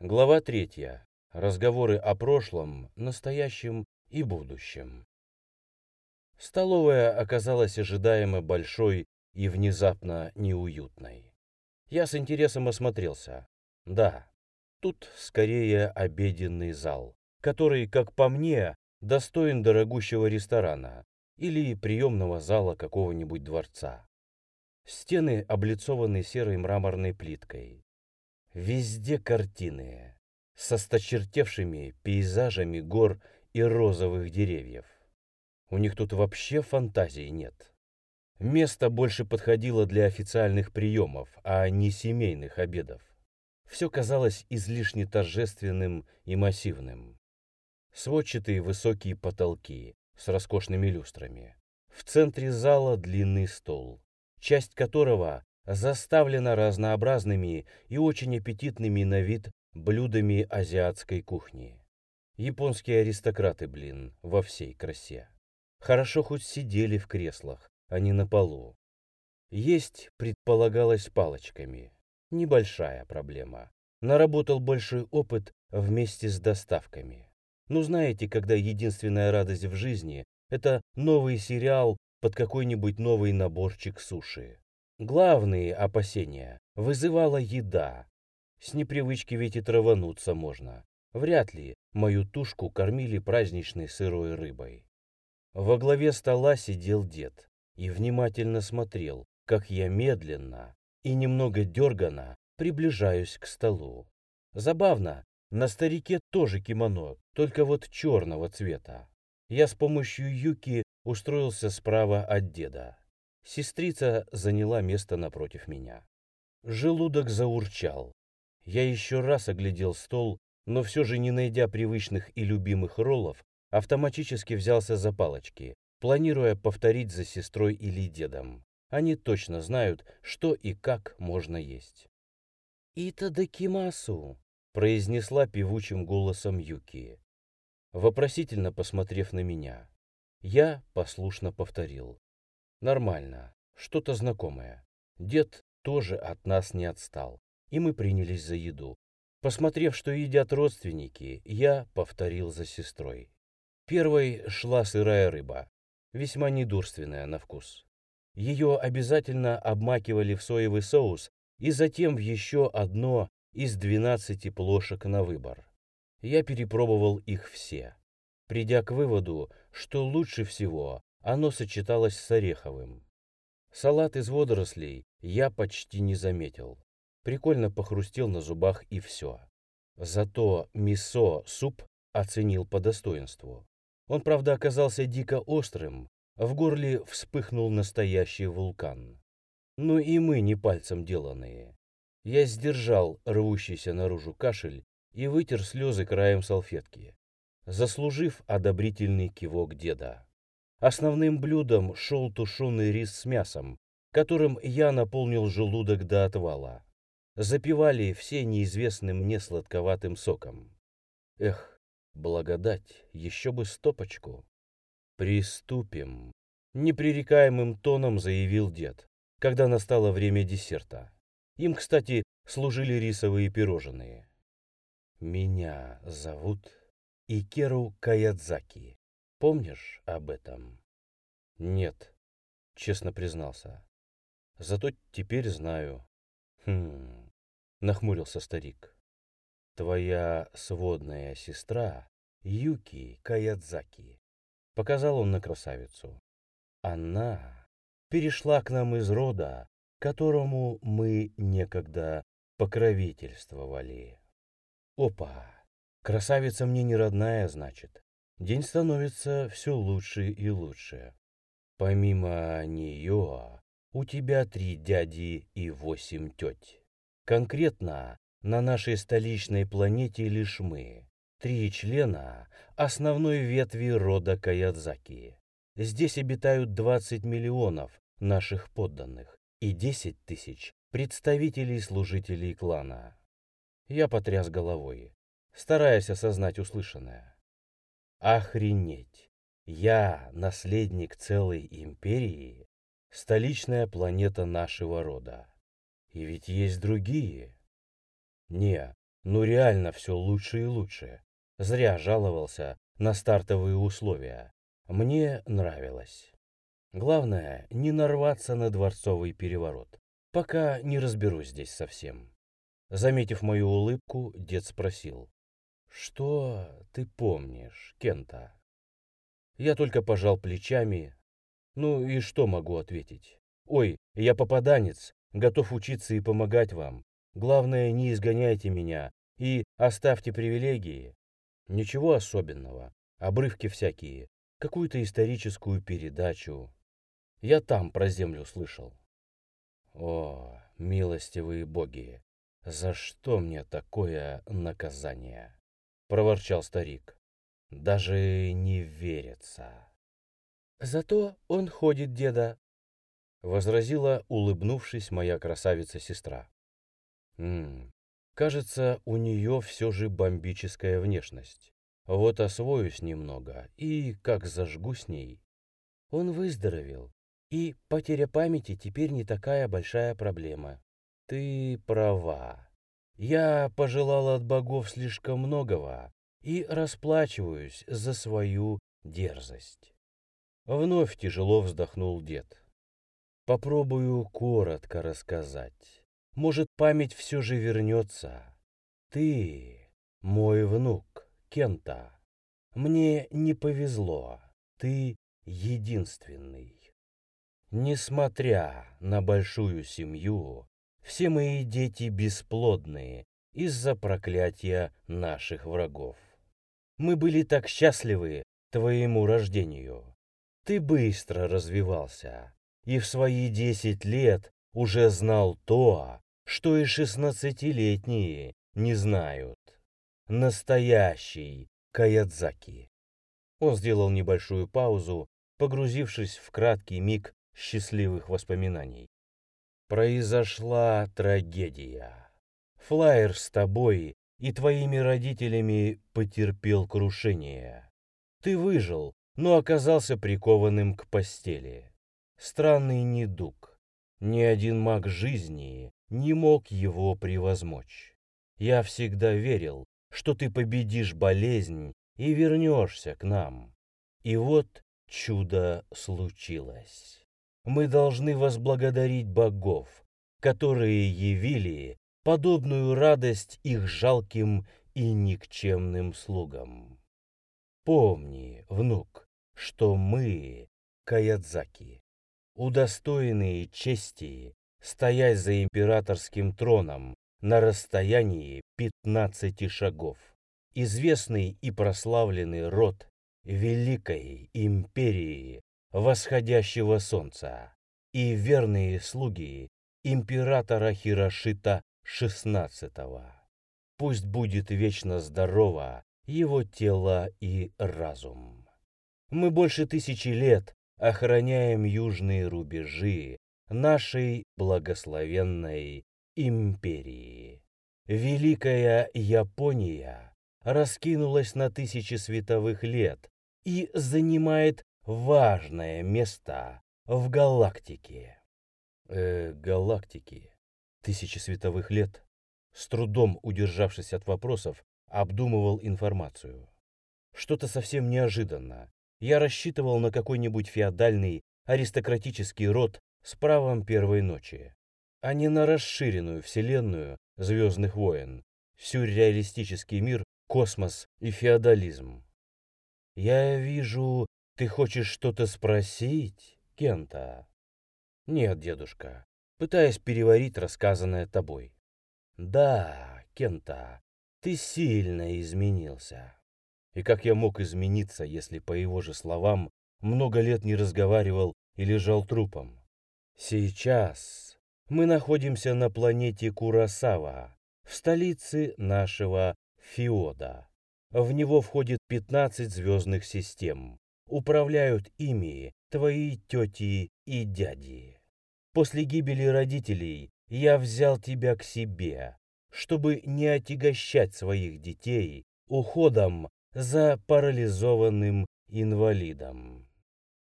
Глава третья. Разговоры о прошлом, настоящем и будущем. Столовая оказалась ожидаемо большой и внезапно неуютной. Я с интересом осмотрелся. Да, тут скорее обеденный зал, который, как по мне, достоин дорогущего ресторана или приемного зала какого-нибудь дворца. Стены облицованы серой мраморной плиткой. Везде картины со сточертевшими пейзажами гор и розовых деревьев. У них тут вообще фантазии нет. Место больше подходило для официальных приемов, а не семейных обедов. Все казалось излишне торжественным и массивным. Сводчатые высокие потолки с роскошными люстрами. В центре зала длинный стол часть которого заставлена разнообразными и очень аппетитными на вид блюдами азиатской кухни. Японские аристократы, блин, во всей красе. Хорошо хоть сидели в креслах, а не на полу. Есть предполагалось палочками. Небольшая проблема. Наработал большой опыт вместе с доставками. Ну знаете, когда единственная радость в жизни – это новый сериал под какой-нибудь новый наборчик суши. Главные опасения вызывала еда. С непривычки ведь и травануться можно. Вряд ли мою тушку кормили праздничной сырой рыбой. Во главе стола сидел дед и внимательно смотрел, как я медленно и немного дергано приближаюсь к столу. Забавно, на старике тоже кимоно, только вот черного цвета. Я с помощью юки устроился справа от деда. Сестрица заняла место напротив меня. Желудок заурчал. Я еще раз оглядел стол, но все же не найдя привычных и любимых роллов, автоматически взялся за палочки, планируя повторить за сестрой или дедом. Они точно знают, что и как можно есть. «Итадакимасу», — произнесла певучим голосом Юки, вопросительно посмотрев на меня. Я послушно повторил. Нормально, что-то знакомое. Дед тоже от нас не отстал, и мы принялись за еду. Посмотрев, что едят родственники, я повторил за сестрой. Первой шла сырая рыба, весьма недурственная на вкус. Ее обязательно обмакивали в соевый соус и затем в еще одно из двенадцати плошек на выбор. Я перепробовал их все придя к выводу, что лучше всего оно сочеталось с ореховым. Салат из водорослей я почти не заметил. Прикольно похрустел на зубах и все. Зато мисо-суп оценил по достоинству. Он, правда, оказался дико острым, в горле вспыхнул настоящий вулкан. Ну и мы не пальцем деланные. Я сдержал рвущийся наружу кашель и вытер слезы краем салфетки заслужив одобрительный кивок деда. Основным блюдом шел тушеный рис с мясом, которым я наполнил желудок до отвала. Запивали все неизвестным мне сладковатым соком. Эх, благодать, еще бы стопочку. Приступим, непререкаемым тоном заявил дед, когда настало время десерта. Им, кстати, служили рисовые пирожные. Меня зовут Икеру Каядзаки. Помнишь об этом? Нет, честно признался. Зато теперь знаю. Хм, нахмурился старик. Твоя сводная сестра Юки Каядзаки. Показал он на красавицу. Она перешла к нам из рода, которому мы некогда покровительствовали. Опа! Красавица мне не родная, значит. День становится все лучше и лучше. Помимо нее, у тебя три дяди и восемь теть. Конкретно на нашей столичной планете лишь мы, три члена основной ветви рода Каядзаки. Здесь обитают 20 миллионов наших подданных и 10 тысяч представителей служителей клана. Я потряс головой стараясь осознать услышанное. Охренеть! Я наследник целой империи, столичная планета нашего рода. И ведь есть другие. Не, Ну реально все лучше и лучше. Зря жаловался на стартовые условия. Мне нравилось. Главное, не нарваться на дворцовый переворот, пока не разберусь здесь совсем. Заметив мою улыбку, дед спросил. «Что ты помнишь, Кента?» Я только пожал плечами. Ну и что могу ответить? «Ой, я попаданец, готов учиться и помогать вам. Главное, не изгоняйте меня и оставьте привилегии. Ничего особенного, обрывки всякие, какую-то историческую передачу. Я там про землю слышал. О, милостивые боги, за что мне такое наказание? Проворчал старик. Даже не верится. Зато он ходит, деда, возразила, улыбнувшись, моя красавица-сестра. М кажется, у нее все же бомбическая внешность. Вот освоюсь немного и как зажгу с ней. Он выздоровел, и потеря памяти теперь не такая большая проблема. Ты права. Я пожелал от богов слишком многого и расплачиваюсь за свою дерзость. Вновь тяжело вздохнул дед. Попробую коротко рассказать. Может, память все же вернется. Ты, мой внук, Кента. Мне не повезло. Ты единственный. Несмотря на большую семью, все мои дети бесплодные из-за проклятия наших врагов. Мы были так счастливы твоему рождению. Ты быстро развивался, и в свои десять лет уже знал то, что и шестнадцатилетние не знают. Настоящий Каядзаки. Он сделал небольшую паузу, погрузившись в краткий миг счастливых воспоминаний. Произошла трагедия. Флайер с тобой и твоими родителями потерпел крушение. Ты выжил, но оказался прикованным к постели. Странный недуг. Ни один маг жизни не мог его превозмочь. Я всегда верил, что ты победишь болезнь и вернешься к нам. И вот чудо случилось. Мы должны возблагодарить богов, которые явили подобную радость их жалким и никчемным слугам. Помни, внук, что мы, Каядзаки, удостоенные чести стоять за императорским троном на расстоянии 15 шагов. Известный и прославленный род Великой Империи Восходящего Солнца и верные слуги императора Хирошита XVI. Пусть будет вечно здорово его тело и разум. Мы больше тысячи лет охраняем южные рубежи нашей благословенной империи. Великая Япония раскинулась на тысячи световых лет и занимает важное место в галактике. Э, галактики. Тысячи световых лет. С трудом удержавшись от вопросов, обдумывал информацию. Что-то совсем неожиданно, я рассчитывал на какой-нибудь феодальный аристократический род с правом первой ночи, а не на расширенную вселенную Звездных войн, сюрреалистический мир, космос и феодализм. Я вижу, ты хочешь что-то спросить, Кента? Нет, дедушка, пытаясь переварить рассказанное тобой. Да, Кента, ты сильно изменился. И как я мог измениться, если, по его же словам, много лет не разговаривал и лежал трупом? Сейчас мы находимся на планете Курасава, в столице нашего Фиода. В него входит 15 звездных систем. Управляют ими твои тети и дяди. После гибели родителей я взял тебя к себе, чтобы не отягощать своих детей уходом за парализованным инвалидом.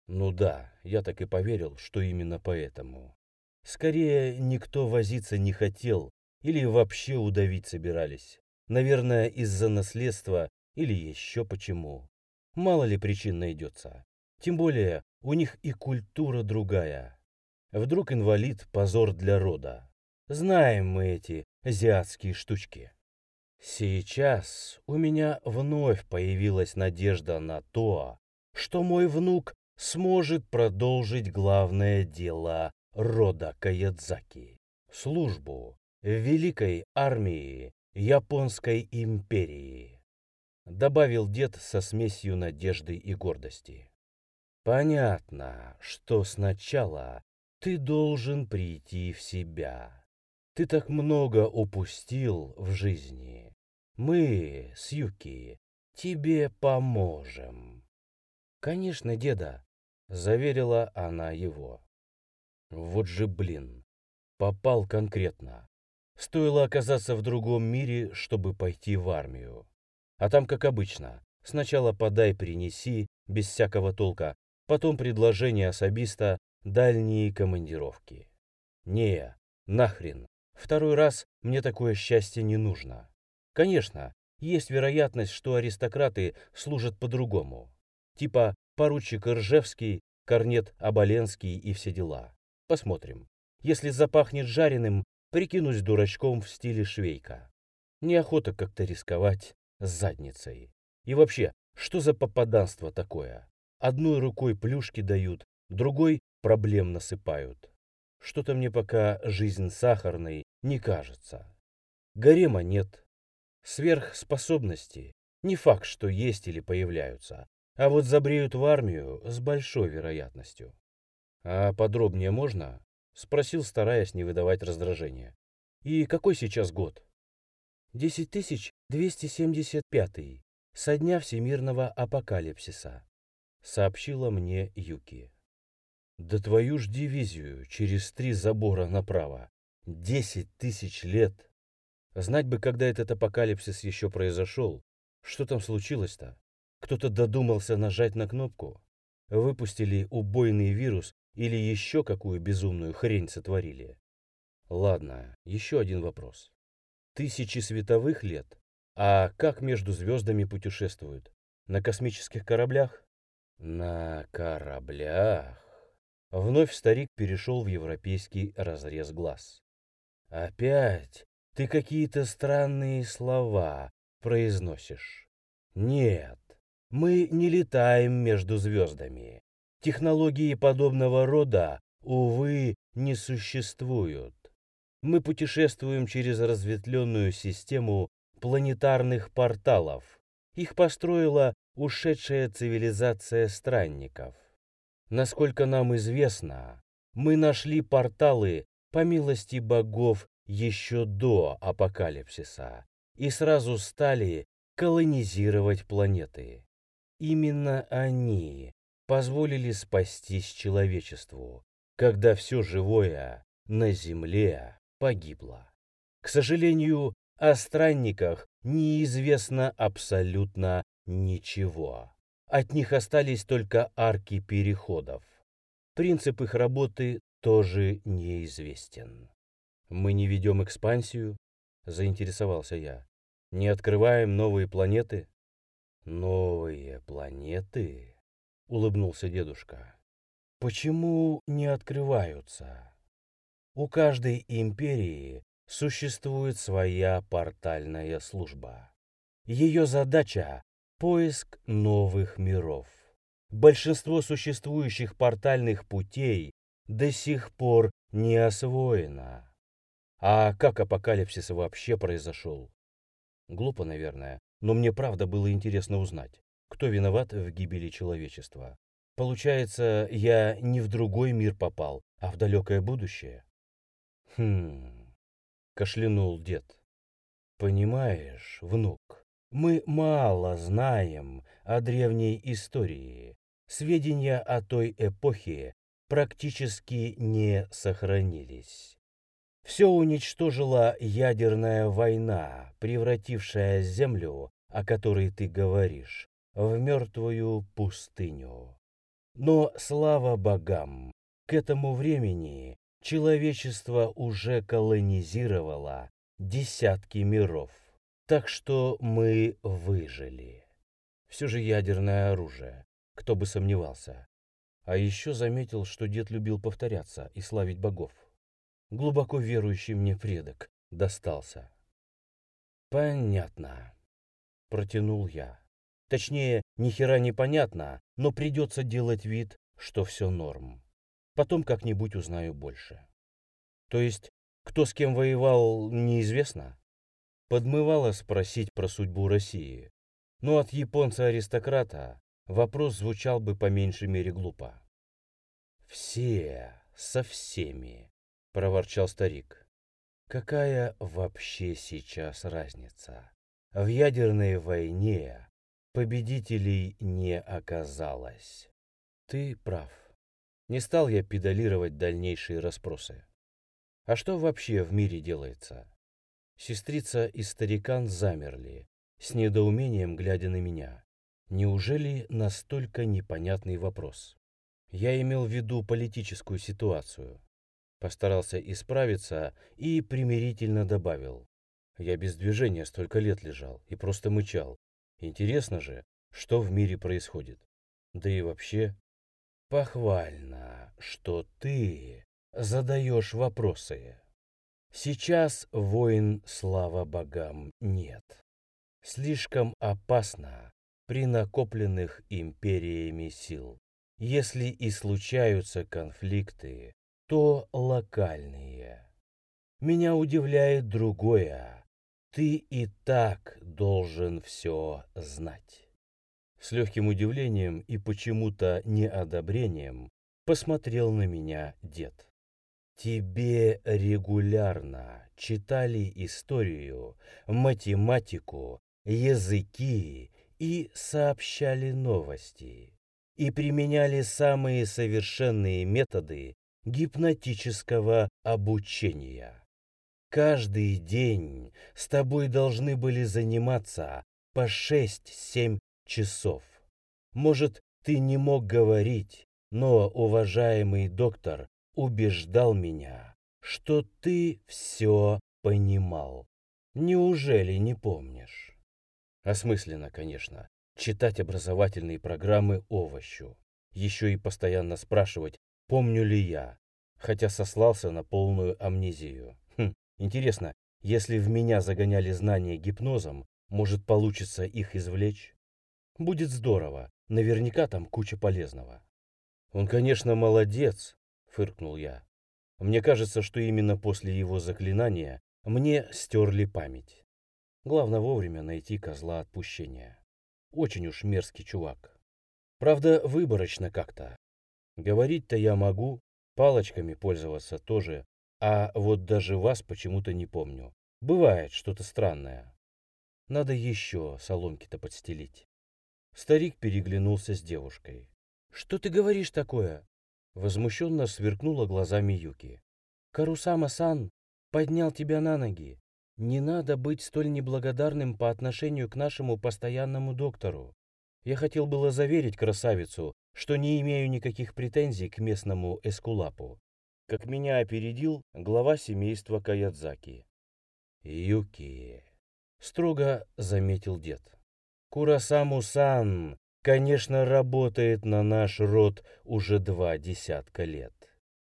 Ну да, я так и поверил, что именно поэтому. Скорее, никто возиться не хотел или вообще удавить собирались. Наверное, из-за наследства или еще почему. Мало ли причин найдется. Тем более, у них и культура другая. Вдруг инвалид – позор для рода. Знаем мы эти азиатские штучки. Сейчас у меня вновь появилась надежда на то, что мой внук сможет продолжить главное дело рода Каядзаки – службу в Великой армии Японской империи, добавил дед со смесью надежды и гордости. Понятно, что сначала ты должен прийти в себя. Ты так много упустил в жизни. Мы с Юки тебе поможем. Конечно, деда, заверила она его. Вот же блин, попал конкретно. Стоило оказаться в другом мире, чтобы пойти в армию. А там, как обычно, сначала подай-принеси, без всякого толка, потом предложение особиста, дальние командировки. Не, нахрен. Второй раз мне такое счастье не нужно. Конечно, есть вероятность, что аристократы служат по-другому. Типа поручик Ржевский, корнет Оболенский и все дела. Посмотрим. Если запахнет жареным, прикинусь дурачком в стиле швейка. Неохота как-то рисковать с задницей. И вообще, что за попаданство такое? Одной рукой плюшки дают, другой проблем насыпают. Что-то мне пока жизнь сахарной не кажется. Гарема нет. Сверхспособности не факт, что есть или появляются, а вот забреют в армию с большой вероятностью. А подробнее можно? Спросил, стараясь не выдавать раздражения. И какой сейчас год? 10275 со дня всемирного апокалипсиса, сообщила мне Юки. Да твою ж дивизию через три забора направо. Десять тысяч лет. Знать бы, когда этот апокалипсис еще произошел. Что там случилось-то? Кто-то додумался нажать на кнопку? Выпустили убойный вирус или еще какую безумную хрень сотворили? Ладно, еще один вопрос. Тысячи световых лет? А как между звездами путешествуют? На космических кораблях? На кораблях? Вновь старик перешел в европейский разрез глаз. «Опять ты какие-то странные слова произносишь. Нет, мы не летаем между звездами. Технологии подобного рода, увы, не существуют. Мы путешествуем через разветвленную систему планетарных порталов. Их построила ушедшая цивилизация странников. Насколько нам известно, мы нашли порталы по милости богов еще до апокалипсиса и сразу стали колонизировать планеты. Именно они позволили спастись человечеству, когда все живое на Земле погибло. К сожалению, о странниках неизвестно абсолютно ничего. От них остались только арки переходов. Принцип их работы тоже неизвестен. Мы не ведем экспансию, заинтересовался я. Не открываем новые планеты? Новые планеты? Улыбнулся дедушка. Почему не открываются? У каждой империи существует своя портальная служба. Ее задача Поиск новых миров. Большинство существующих портальных путей до сих пор не освоено. А как апокалипсис вообще произошел? Глупо, наверное, но мне правда было интересно узнать, кто виноват в гибели человечества. Получается, я не в другой мир попал, а в далекое будущее? Хм, кашлянул дед. Понимаешь, внук, мы мало знаем о древней истории. Сведения о той эпохе практически не сохранились. Все уничтожила ядерная война, превратившая Землю, о которой ты говоришь, в мертвую пустыню. Но, слава богам, к этому времени человечество уже колонизировало десятки миров. Так что мы выжили. Все же ядерное оружие, кто бы сомневался. А еще заметил, что дед любил повторяться и славить богов. Глубоко верующий мне предок достался. Понятно, протянул я. Точнее, ни хера не понятно, но придется делать вид, что все норм. Потом как-нибудь узнаю больше. То есть, кто с кем воевал, неизвестно? Подмывало спросить про судьбу России. Но от японца-аристократа вопрос звучал бы по меньшей мере глупо. «Все со всеми», — проворчал старик. «Какая вообще сейчас разница? В ядерной войне победителей не оказалось. Ты прав. Не стал я педалировать дальнейшие расспросы. А что вообще в мире делается? Сестрица и старикан замерли, с недоумением глядя на меня. Неужели настолько непонятный вопрос? Я имел в виду политическую ситуацию. Постарался исправиться и примирительно добавил. Я без движения столько лет лежал и просто мычал. Интересно же, что в мире происходит. Да и вообще, похвально, что ты задаешь вопросы. Сейчас войн, слава богам, нет. Слишком опасно при накопленных империями сил. Если и случаются конфликты, то локальные. Меня удивляет другое. Ты и так должен все знать. С легким удивлением и почему-то неодобрением посмотрел на меня дед. Тебе регулярно читали историю, математику, языки и сообщали новости. И применяли самые совершенные методы гипнотического обучения. Каждый день с тобой должны были заниматься по 6-7 часов. Может, ты не мог говорить, но уважаемый доктор убеждал меня, что ты все понимал. Неужели не помнишь? Осмысленно, конечно, читать образовательные программы овощу. Еще и постоянно спрашивать, помню ли я, хотя сослался на полную амнезию. Интересно, если в меня загоняли знания гипнозом, может получится их извлечь? Будет здорово, наверняка там куча полезного. Он, конечно, молодец, фыркнул я. Мне кажется, что именно после его заклинания мне стерли память. Главное вовремя найти козла отпущения. Очень уж мерзкий чувак. Правда, выборочно как-то. Говорить-то я могу, палочками пользоваться тоже, а вот даже вас почему-то не помню. Бывает что-то странное. Надо еще соломки-то подстелить. Старик переглянулся с девушкой. «Что ты говоришь такое?» Возмущенно сверкнула глазами Юки. «Карусама-сан поднял тебя на ноги. Не надо быть столь неблагодарным по отношению к нашему постоянному доктору. Я хотел было заверить красавицу, что не имею никаких претензий к местному эскулапу как меня опередил глава семейства Каядзаки. «Юки», — строго заметил дед. «Курасаму-сан, конечно, работает на наш род уже два десятка лет.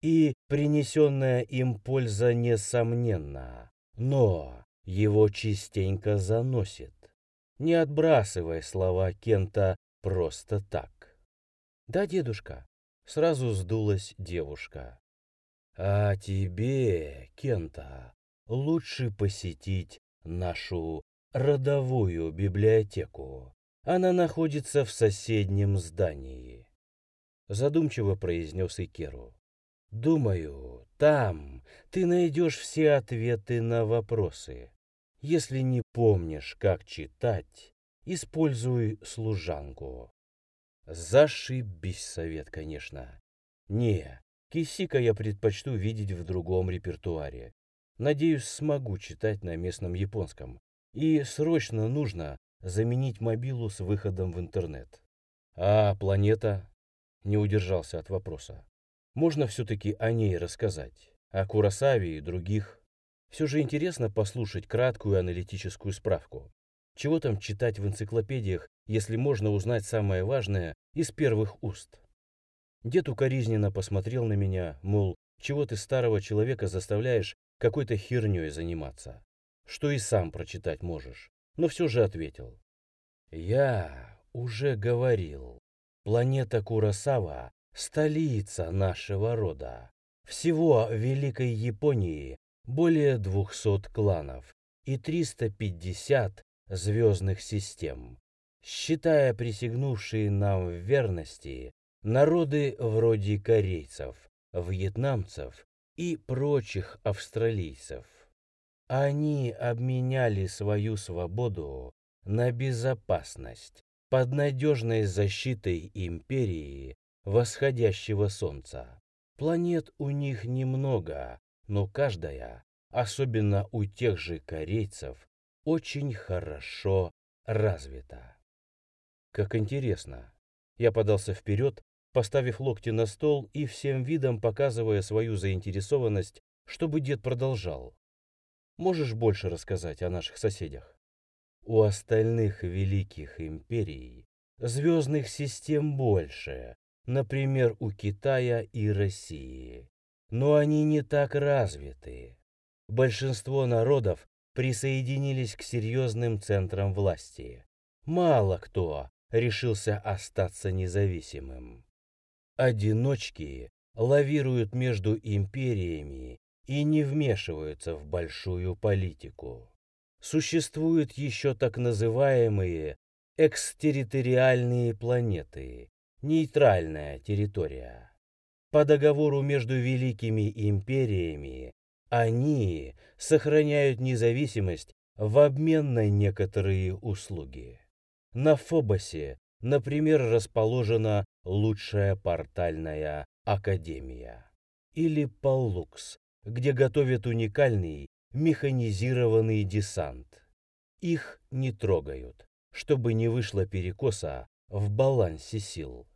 И принесенная им польза несомненна, но его частенько заносит. Не отбрасывай слова Кента просто так». «Да, дедушка», — сразу сдулась девушка. А тебе, Кента, лучше посетить нашу родовую библиотеку. Она находится в соседнем здании. Задумчиво произнес Икеру. Думаю, там ты найдешь все ответы на вопросы. Если не помнишь, как читать, используй служанку. Зашибись совет, конечно. Не, Кисика я предпочту видеть в другом репертуаре. Надеюсь, смогу читать на местном японском. И срочно нужно заменить мобилу с выходом в интернет. А планета? Не удержался от вопроса. Можно все-таки о ней рассказать? О Курасаве и других? Все же интересно послушать краткую аналитическую справку. Чего там читать в энциклопедиях, если можно узнать самое важное из первых уст? Дед укоризненно посмотрел на меня, мол, чего ты старого человека заставляешь какой-то херней заниматься, что и сам прочитать можешь, но все же ответил. Я уже говорил, планета Курасава – столица нашего рода. Всего в Великой Японии более 200 кланов и 350 звездных систем. Считая присягнувшие нам в верности народы вроде корейцев, вьетнамцев и прочих австралийцев. Они обменяли свою свободу на безопасность под надежной защитой империи восходящего солнца. Планет у них немного, но каждая, особенно у тех же корейцев, очень хорошо развита. Как интересно. Я подался вперед, поставив локти на стол и всем видом показывая свою заинтересованность, чтобы дед продолжал. Можешь больше рассказать о наших соседях? У остальных великих империй звездных систем больше, например, у Китая и России. Но они не так развиты. Большинство народов присоединились к серьезным центрам власти. Мало кто решился остаться независимым. Одиночки лавируют между империями и не вмешиваются в большую политику. Существуют еще так называемые экстерриториальные планеты, нейтральная территория. По договору между великими империями они сохраняют независимость в обмен на некоторые услуги. На Фобосе, например, расположена лучшая портальная академия. Или Паллукс, где готовят уникальный механизированный десант. Их не трогают, чтобы не вышло перекоса в балансе сил.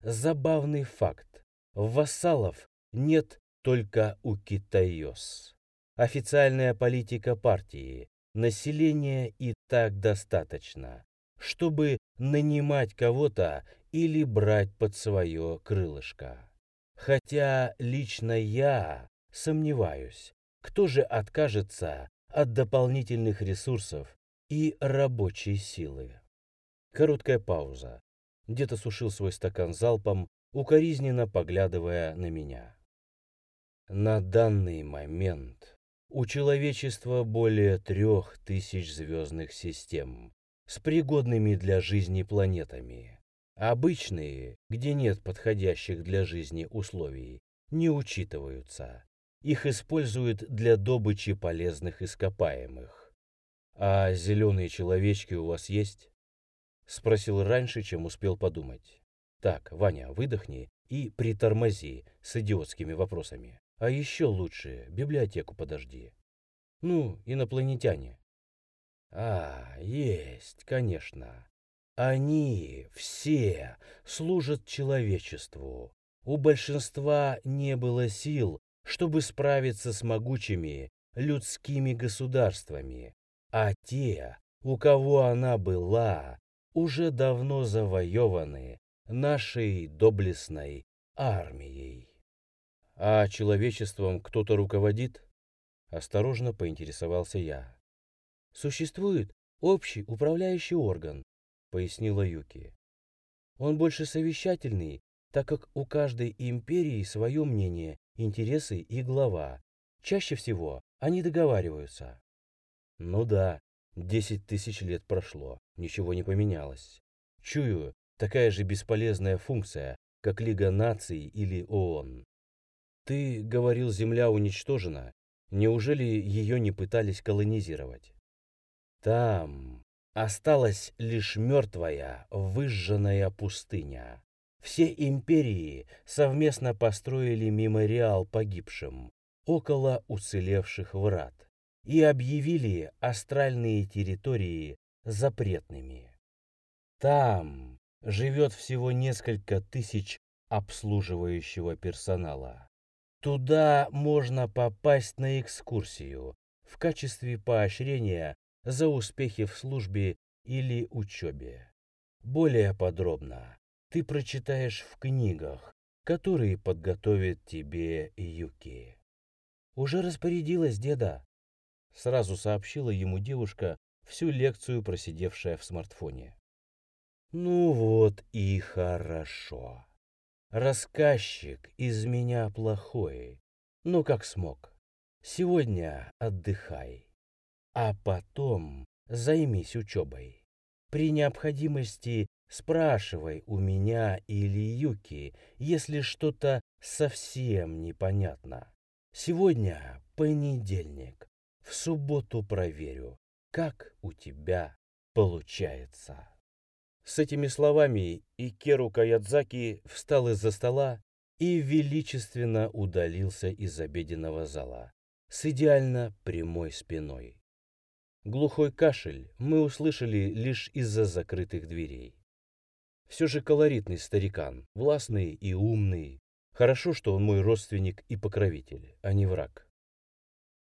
Забавный факт. Вассалов нет только у китайос. Официальная политика партии. Населения и так достаточно, чтобы нанимать кого-то или брать под свое крылышко. Хотя лично я сомневаюсь, кто же откажется от дополнительных ресурсов и рабочей силы. Короткая пауза. Дед осушил свой стакан залпом, укоризненно поглядывая на меня. На данный момент у человечества более трех тысяч звездных систем с пригодными для жизни планетами. Обычные, где нет подходящих для жизни условий, не учитываются. Их используют для добычи полезных ископаемых. А зеленые человечки у вас есть? Спросил раньше, чем успел подумать. Так, Ваня, выдохни и притормози с идиотскими вопросами. А еще лучше библиотеку подожди. Ну, инопланетяне. А, есть, конечно. Они все служат человечеству. У большинства не было сил, чтобы справиться с могучими людскими государствами, а те, у кого она была, уже давно завоеваны нашей доблестной армией. А человечеством кто-то руководит? Осторожно поинтересовался я. Существует общий управляющий орган, пояснила Юки. Он больше совещательный, так как у каждой империи свое мнение, интересы и глава. Чаще всего они договариваются. Ну да, Десять тысяч лет прошло, ничего не поменялось. Чую, такая же бесполезная функция, как Лига наций или ООН. Ты говорил, Земля уничтожена. Неужели ее не пытались колонизировать? Там осталась лишь мертвая, выжженная пустыня. Все империи совместно построили мемориал погибшим около уцелевших врат и объявили астральные территории запретными. Там живет всего несколько тысяч обслуживающего персонала. Туда можно попасть на экскурсию, в качестве поощрения за успехи в службе или учебе. Более подробно ты прочитаешь в книгах, которые подготовит тебе Юки. «Уже распорядилась, деда», — сразу сообщила ему девушка, всю лекцию просидевшая в смартфоне. «Ну вот и хорошо. Рассказчик из меня плохой, ну как смог. Сегодня отдыхай, а потом займись учебой. При необходимости спрашивай у меня или Юки, если что-то совсем непонятно. Сегодня понедельник. В субботу проверю, как у тебя получается. С этими словами Икеру Каядзаки встал из-за стола и величественно удалился из обеденного зала с идеально прямой спиной. Глухой кашель мы услышали лишь из-за закрытых дверей. Все же колоритный старикан, властный и умный. Хорошо, что он мой родственник и покровитель, а не враг.